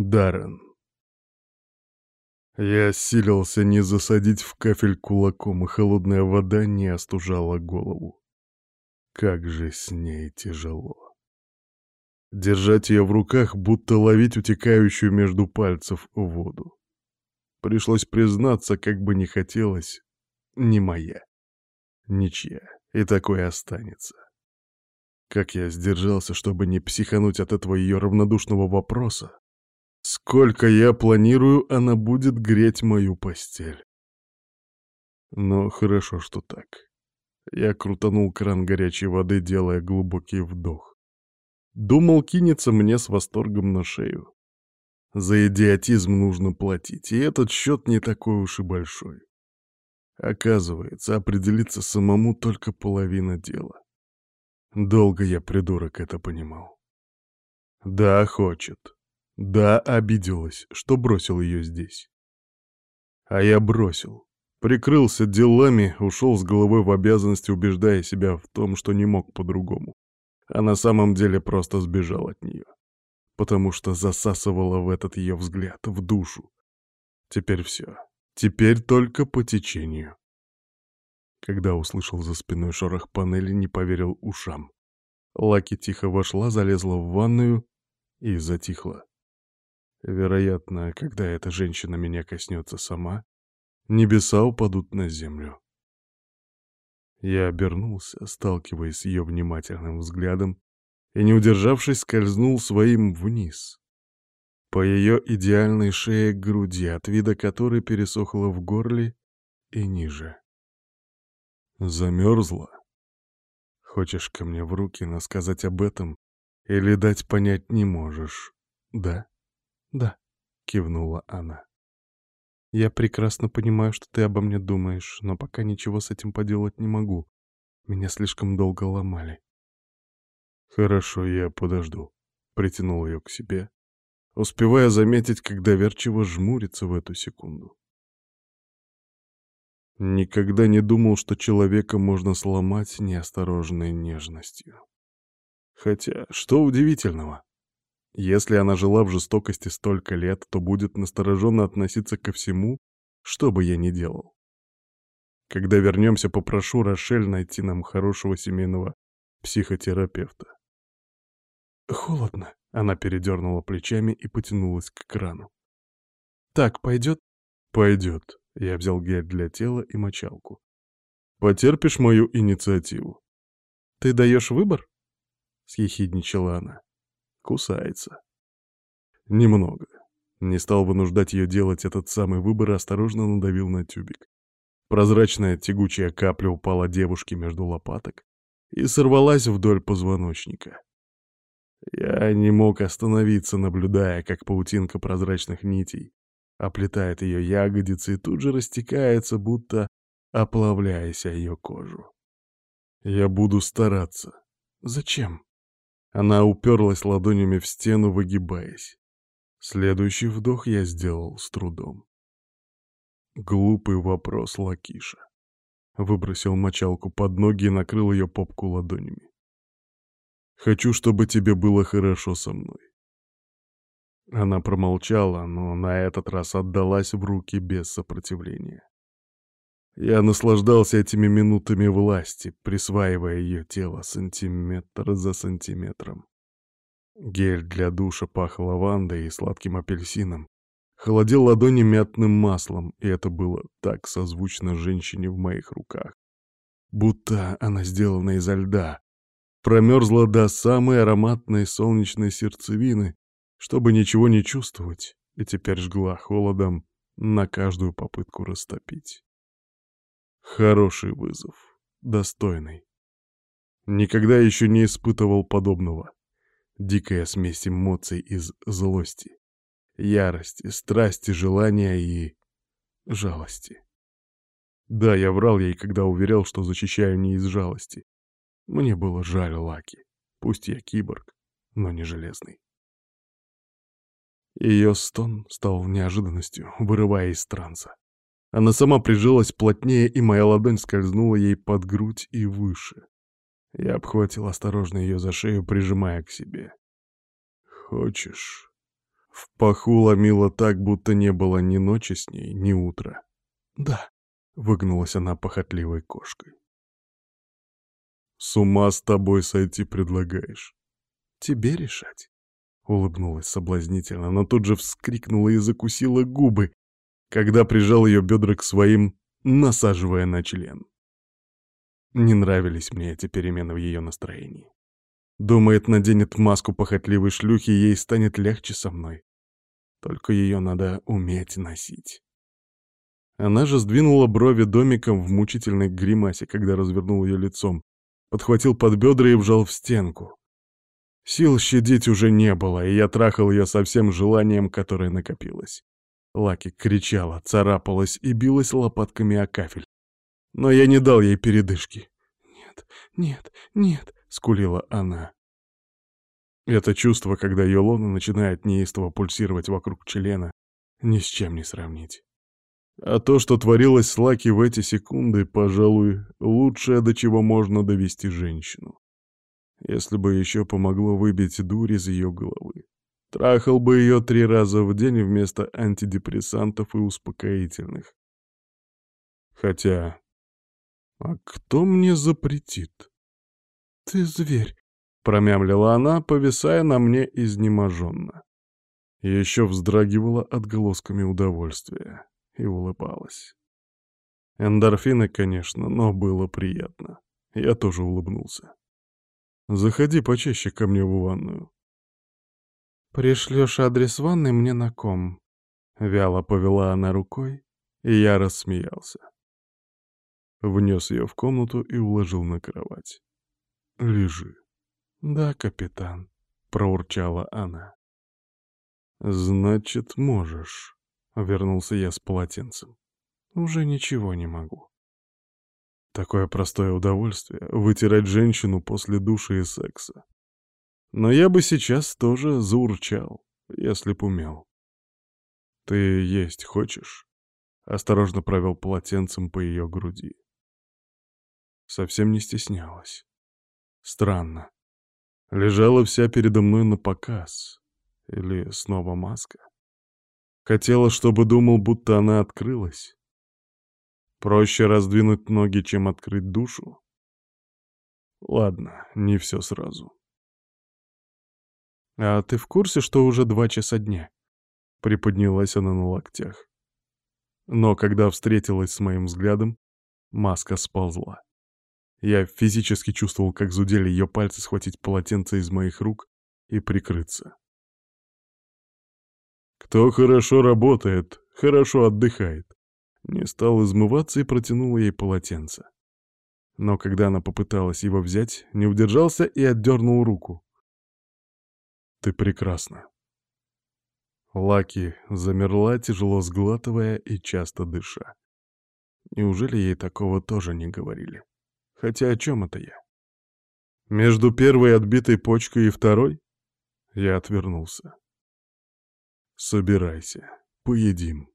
Даррен. Я силился не засадить в кафель кулаком, и холодная вода не остужала голову. Как же с ней тяжело. Держать ее в руках, будто ловить утекающую между пальцев воду. Пришлось признаться, как бы не хотелось, не моя, ничья, и такое останется. Как я сдержался, чтобы не психануть от этого ее равнодушного вопроса, Сколько я планирую, она будет греть мою постель. Но хорошо, что так. Я крутанул кран горячей воды, делая глубокий вдох. Думал, кинется мне с восторгом на шею. За идиотизм нужно платить, и этот счет не такой уж и большой. Оказывается, определиться самому только половина дела. Долго я, придурок, это понимал. Да, хочет. Да, обиделась, что бросил ее здесь. А я бросил. Прикрылся делами, ушел с головой в обязанности, убеждая себя в том, что не мог по-другому. А на самом деле просто сбежал от нее. Потому что засасывала в этот ее взгляд, в душу. Теперь все. Теперь только по течению. Когда услышал за спиной шорох панели, не поверил ушам. Лаки тихо вошла, залезла в ванную и затихла. Вероятно, когда эта женщина меня коснется сама, небеса упадут на землю. Я обернулся, сталкиваясь с ее внимательным взглядом, и, не удержавшись, скользнул своим вниз. По ее идеальной шее к груди, от вида которой пересохло в горле и ниже. Замерзла. Хочешь ко мне в руки, но сказать об этом или дать понять не можешь, да? «Да», — кивнула она. «Я прекрасно понимаю, что ты обо мне думаешь, но пока ничего с этим поделать не могу. Меня слишком долго ломали». «Хорошо, я подожду», — притянул ее к себе, успевая заметить, как доверчиво жмурится в эту секунду. Никогда не думал, что человека можно сломать неосторожной нежностью. Хотя, что удивительного? Если она жила в жестокости столько лет, то будет настороженно относиться ко всему, что бы я ни делал. Когда вернемся, попрошу Рошель найти нам хорошего семейного психотерапевта. Холодно. Она передернула плечами и потянулась к крану. Так, пойдет? Пойдет. Я взял гель для тела и мочалку. Потерпишь мою инициативу? Ты даешь выбор? Съехидничала она. Кусается. Немного. Не стал вынуждать ее делать этот самый выбор и осторожно надавил на тюбик. Прозрачная тягучая капля упала девушке между лопаток и сорвалась вдоль позвоночника. Я не мог остановиться, наблюдая, как паутинка прозрачных нитей оплетает ее ягодицы и тут же растекается, будто оплавляясь о ее кожу. Я буду стараться. Зачем? Она уперлась ладонями в стену, выгибаясь. Следующий вдох я сделал с трудом. Глупый вопрос Лакиша. Выбросил мочалку под ноги и накрыл ее попку ладонями. «Хочу, чтобы тебе было хорошо со мной». Она промолчала, но на этот раз отдалась в руки без сопротивления. Я наслаждался этими минутами власти, присваивая ее тело сантиметр за сантиметром. Гель для душа пах лавандой и сладким апельсином, холодил ладони мятным маслом, и это было так созвучно женщине в моих руках. Будто она сделана изо льда, промерзла до самой ароматной солнечной сердцевины, чтобы ничего не чувствовать, и теперь жгла холодом на каждую попытку растопить. Хороший вызов. Достойный. Никогда еще не испытывал подобного. Дикая смесь эмоций из злости, ярости, страсти, желания и... жалости. Да, я врал ей, когда уверял, что защищаю не из жалости. Мне было жаль Лаки. Пусть я киборг, но не железный. Ее стон стал неожиданностью, вырывая из транса. Она сама прижилась плотнее, и моя ладонь скользнула ей под грудь и выше. Я обхватил осторожно ее за шею, прижимая к себе. «Хочешь?» В паху ломило так, будто не было ни ночи с ней, ни утра. «Да», — выгнулась она похотливой кошкой. «С ума с тобой сойти предлагаешь?» «Тебе решать», — улыбнулась соблазнительно, но тут же вскрикнула и закусила губы, когда прижал ее бедра к своим, насаживая на член. Не нравились мне эти перемены в ее настроении. Думает, наденет маску похотливой шлюхи, и ей станет легче со мной. Только ее надо уметь носить. Она же сдвинула брови домиком в мучительной гримасе, когда развернул ее лицом, подхватил под бедра и вжал в стенку. Сил щадить уже не было, и я трахал ее со всем желанием, которое накопилось. Лаки кричала, царапалась и билась лопатками о кафель. Но я не дал ей передышки. «Нет, нет, нет», — скулила она. Это чувство, когда ее лона начинает неистово пульсировать вокруг члена, ни с чем не сравнить. А то, что творилось с Лаки в эти секунды, пожалуй, лучшее, до чего можно довести женщину. Если бы еще помогло выбить дурь из ее головы. Трахал бы ее три раза в день вместо антидепрессантов и успокоительных. Хотя... А кто мне запретит? «Ты зверь», — промямлила она, повисая на мне изнеможенно. Еще вздрагивала отголосками удовольствия и улыбалась. Эндорфины, конечно, но было приятно. Я тоже улыбнулся. «Заходи почаще ко мне в ванную». «Пришлешь адрес ванной мне на ком?» Вяло повела она рукой, и я рассмеялся. Внес ее в комнату и уложил на кровать. «Лежи». «Да, капитан», — проурчала она. «Значит, можешь», — вернулся я с полотенцем. «Уже ничего не могу». Такое простое удовольствие — вытирать женщину после души и секса. Но я бы сейчас тоже заурчал, если б умел. «Ты есть хочешь?» — осторожно провел полотенцем по ее груди. Совсем не стеснялась. Странно. Лежала вся передо мной на показ. Или снова маска? Хотела, чтобы думал, будто она открылась. Проще раздвинуть ноги, чем открыть душу. Ладно, не все сразу. «А ты в курсе, что уже два часа дня?» Приподнялась она на локтях. Но когда встретилась с моим взглядом, маска сползла. Я физически чувствовал, как зудели ее пальцы схватить полотенце из моих рук и прикрыться. Кто хорошо работает, хорошо отдыхает. Не стал измываться и протянул ей полотенце. Но когда она попыталась его взять, не удержался и отдернул руку. «Ты прекрасна». Лаки замерла, тяжело сглатывая и часто дыша. Неужели ей такого тоже не говорили? Хотя о чем это я? Между первой отбитой почкой и второй? Я отвернулся. Собирайся, поедим.